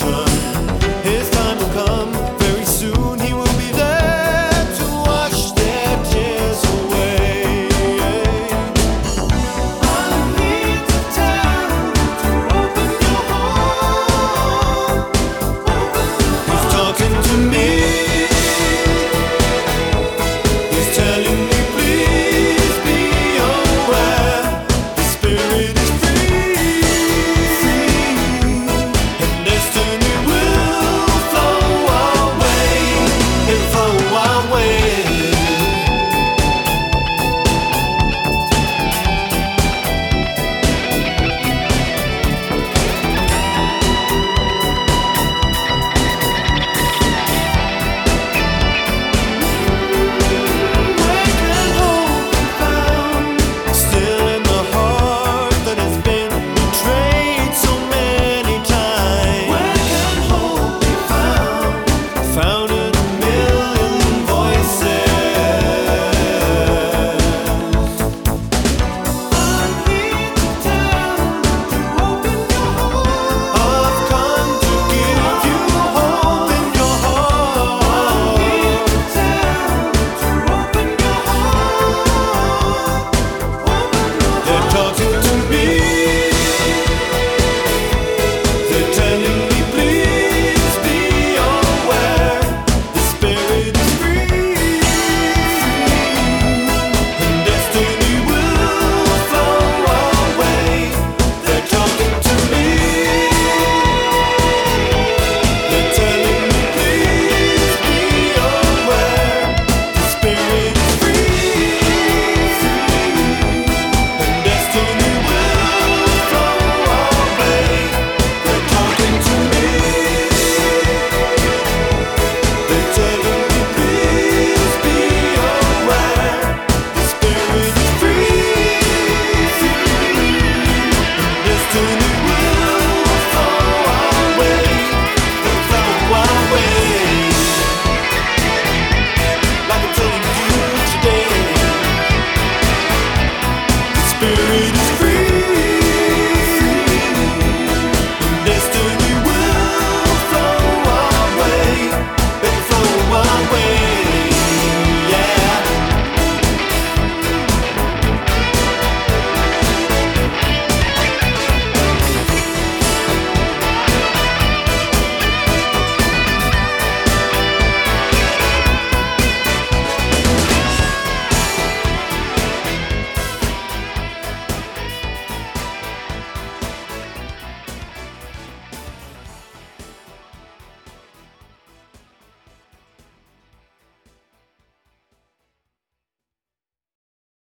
Revolution. buried